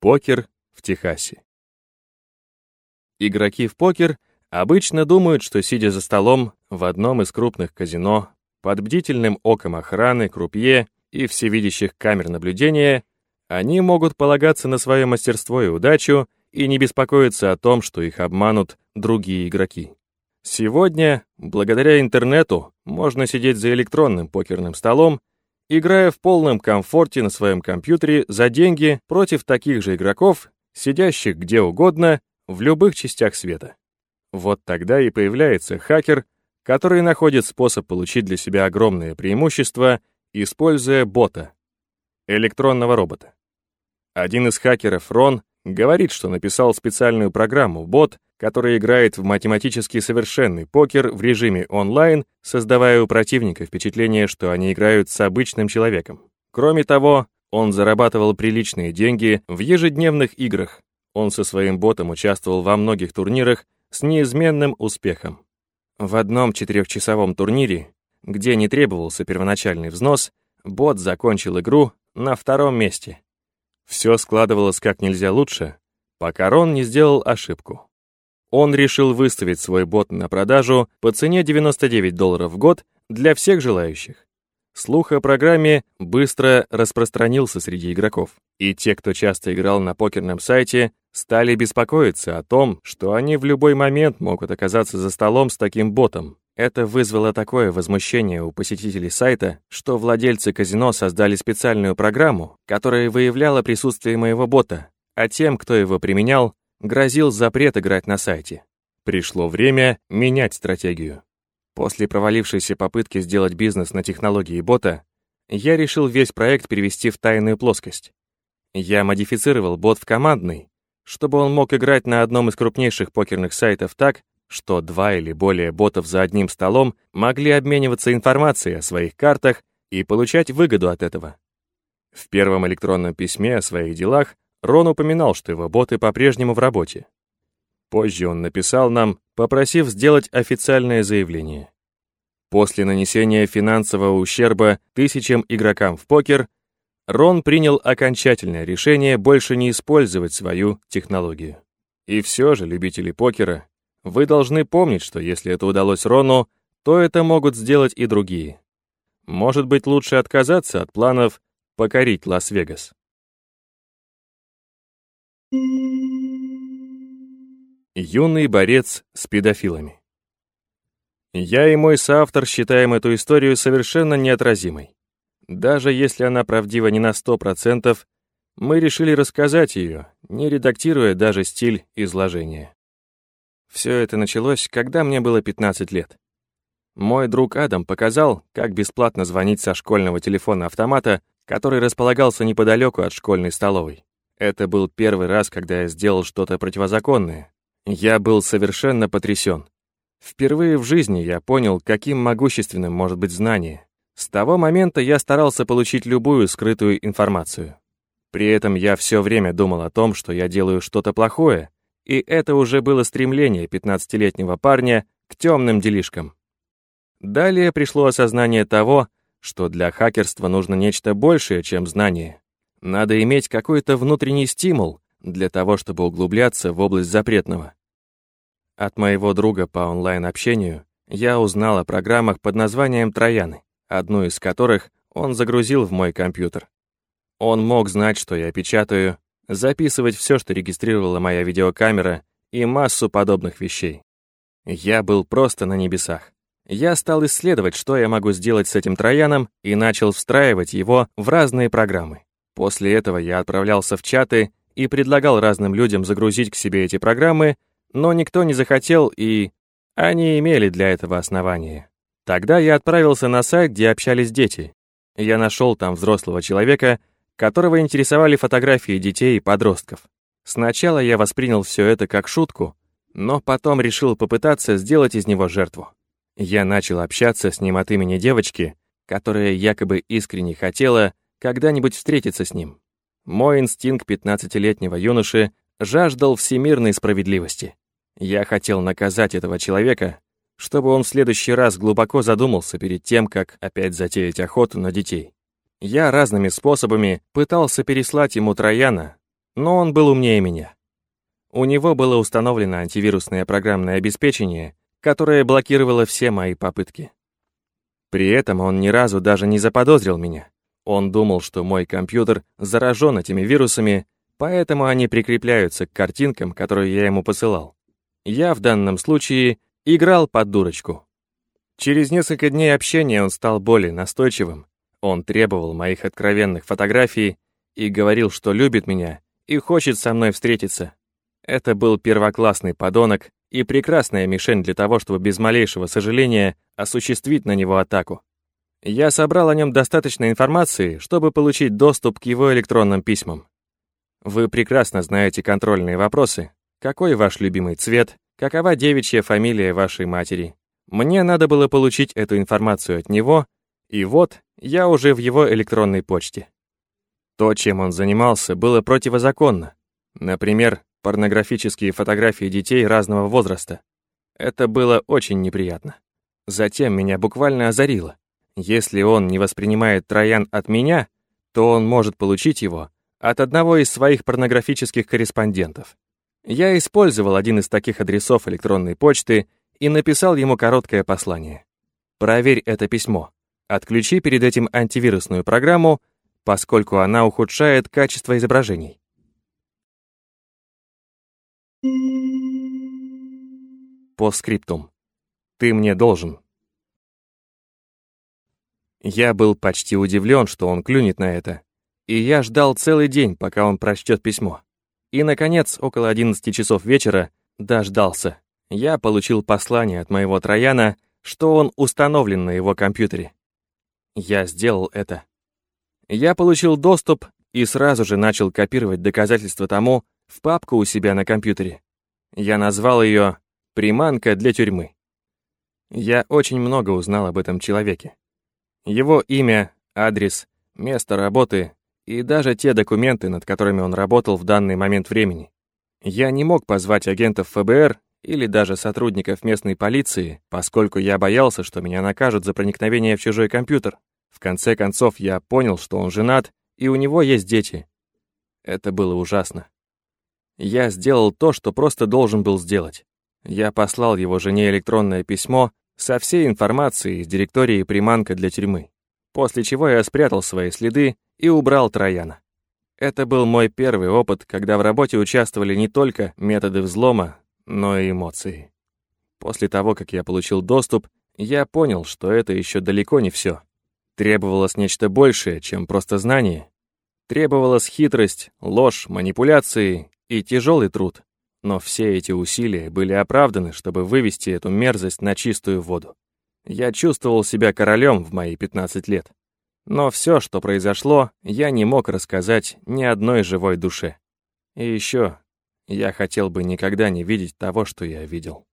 Покер в Техасе. Игроки в покер обычно думают, что сидя за столом в одном из крупных казино, под бдительным оком охраны, крупье и всевидящих камер наблюдения, они могут полагаться на свое мастерство и удачу и не беспокоиться о том, что их обманут другие игроки. Сегодня, благодаря интернету, можно сидеть за электронным покерным столом играя в полном комфорте на своем компьютере за деньги против таких же игроков, сидящих где угодно, в любых частях света. Вот тогда и появляется хакер, который находит способ получить для себя огромное преимущество, используя бота, электронного робота. Один из хакеров, Рон, говорит, что написал специальную программу, бот, который играет в математически совершенный покер в режиме онлайн, создавая у противника впечатление, что они играют с обычным человеком. Кроме того, он зарабатывал приличные деньги в ежедневных играх. Он со своим ботом участвовал во многих турнирах с неизменным успехом. В одном четырехчасовом турнире, где не требовался первоначальный взнос, бот закончил игру на втором месте. Все складывалось как нельзя лучше, пока Рон не сделал ошибку. Он решил выставить свой бот на продажу по цене 99 долларов в год для всех желающих. Слух о программе быстро распространился среди игроков, и те, кто часто играл на покерном сайте, стали беспокоиться о том, что они в любой момент могут оказаться за столом с таким ботом. Это вызвало такое возмущение у посетителей сайта, что владельцы казино создали специальную программу, которая выявляла присутствие моего бота, а тем, кто его применял, грозил запрет играть на сайте. Пришло время менять стратегию. После провалившейся попытки сделать бизнес на технологии бота, я решил весь проект перевести в тайную плоскость. Я модифицировал бот в командный, чтобы он мог играть на одном из крупнейших покерных сайтов так, что два или более ботов за одним столом могли обмениваться информацией о своих картах и получать выгоду от этого. В первом электронном письме о своих делах Рон упоминал, что его боты по-прежнему в работе. Позже он написал нам, попросив сделать официальное заявление. После нанесения финансового ущерба тысячам игрокам в покер, Рон принял окончательное решение больше не использовать свою технологию. И все же, любители покера, вы должны помнить, что если это удалось Рону, то это могут сделать и другие. Может быть, лучше отказаться от планов покорить Лас-Вегас. Юный борец с педофилами. Я и мой соавтор считаем эту историю совершенно неотразимой. Даже если она правдива не на 100%, мы решили рассказать ее, не редактируя даже стиль изложения. Все это началось, когда мне было 15 лет. Мой друг Адам показал, как бесплатно звонить со школьного телефона-автомата, который располагался неподалеку от школьной столовой. Это был первый раз, когда я сделал что-то противозаконное. Я был совершенно потрясен. Впервые в жизни я понял, каким могущественным может быть знание. С того момента я старался получить любую скрытую информацию. При этом я все время думал о том, что я делаю что-то плохое, и это уже было стремление 15-летнего парня к темным делишкам. Далее пришло осознание того, что для хакерства нужно нечто большее, чем знание. Надо иметь какой-то внутренний стимул для того, чтобы углубляться в область запретного. От моего друга по онлайн-общению я узнал о программах под названием «Трояны», одну из которых он загрузил в мой компьютер. Он мог знать, что я печатаю, записывать все, что регистрировала моя видеокамера и массу подобных вещей. Я был просто на небесах. Я стал исследовать, что я могу сделать с этим трояном, и начал встраивать его в разные программы. После этого я отправлялся в чаты и предлагал разным людям загрузить к себе эти программы, но никто не захотел и... Они имели для этого основания. Тогда я отправился на сайт, где общались дети. Я нашел там взрослого человека, которого интересовали фотографии детей и подростков. Сначала я воспринял все это как шутку, но потом решил попытаться сделать из него жертву. Я начал общаться с ним от имени девочки, которая якобы искренне хотела, когда-нибудь встретиться с ним. Мой инстинкт 15-летнего юноши жаждал всемирной справедливости. Я хотел наказать этого человека, чтобы он в следующий раз глубоко задумался перед тем, как опять затеять охоту на детей. Я разными способами пытался переслать ему Трояна, но он был умнее меня. У него было установлено антивирусное программное обеспечение, которое блокировало все мои попытки. При этом он ни разу даже не заподозрил меня. Он думал, что мой компьютер заражен этими вирусами, поэтому они прикрепляются к картинкам, которые я ему посылал. Я в данном случае играл под дурочку. Через несколько дней общения он стал более настойчивым. Он требовал моих откровенных фотографий и говорил, что любит меня и хочет со мной встретиться. Это был первоклассный подонок и прекрасная мишень для того, чтобы без малейшего сожаления осуществить на него атаку. Я собрал о нем достаточно информации, чтобы получить доступ к его электронным письмам. Вы прекрасно знаете контрольные вопросы. Какой ваш любимый цвет? Какова девичья фамилия вашей матери? Мне надо было получить эту информацию от него, и вот я уже в его электронной почте. То, чем он занимался, было противозаконно. Например, порнографические фотографии детей разного возраста. Это было очень неприятно. Затем меня буквально озарило. Если он не воспринимает Троян от меня, то он может получить его от одного из своих порнографических корреспондентов. Я использовал один из таких адресов электронной почты и написал ему короткое послание. «Проверь это письмо. Отключи перед этим антивирусную программу, поскольку она ухудшает качество изображений. По скриптум. Ты мне должен. Я был почти удивлен, что он клюнет на это, и я ждал целый день, пока он прочтет письмо. И, наконец, около 11 часов вечера дождался. Я получил послание от моего Трояна, что он установлен на его компьютере. Я сделал это. Я получил доступ и сразу же начал копировать доказательства тому, в папку у себя на компьютере. Я назвал ее «Приманка для тюрьмы». Я очень много узнал об этом человеке. Его имя, адрес, место работы и даже те документы, над которыми он работал в данный момент времени. Я не мог позвать агентов ФБР или даже сотрудников местной полиции, поскольку я боялся, что меня накажут за проникновение в чужой компьютер. В конце концов, я понял, что он женат, и у него есть дети. Это было ужасно. Я сделал то, что просто должен был сделать. Я послал его жене электронное письмо со всей информацией из директории приманка для тюрьмы, после чего я спрятал свои следы и убрал Трояна. Это был мой первый опыт, когда в работе участвовали не только методы взлома, но и эмоции. После того, как я получил доступ, я понял, что это еще далеко не все. Требовалось нечто большее, чем просто знание. Требовалась хитрость, ложь, манипуляции и тяжелый труд. Но все эти усилия были оправданы, чтобы вывести эту мерзость на чистую воду. Я чувствовал себя королем в мои 15 лет. Но все, что произошло, я не мог рассказать ни одной живой душе. И еще, я хотел бы никогда не видеть того, что я видел.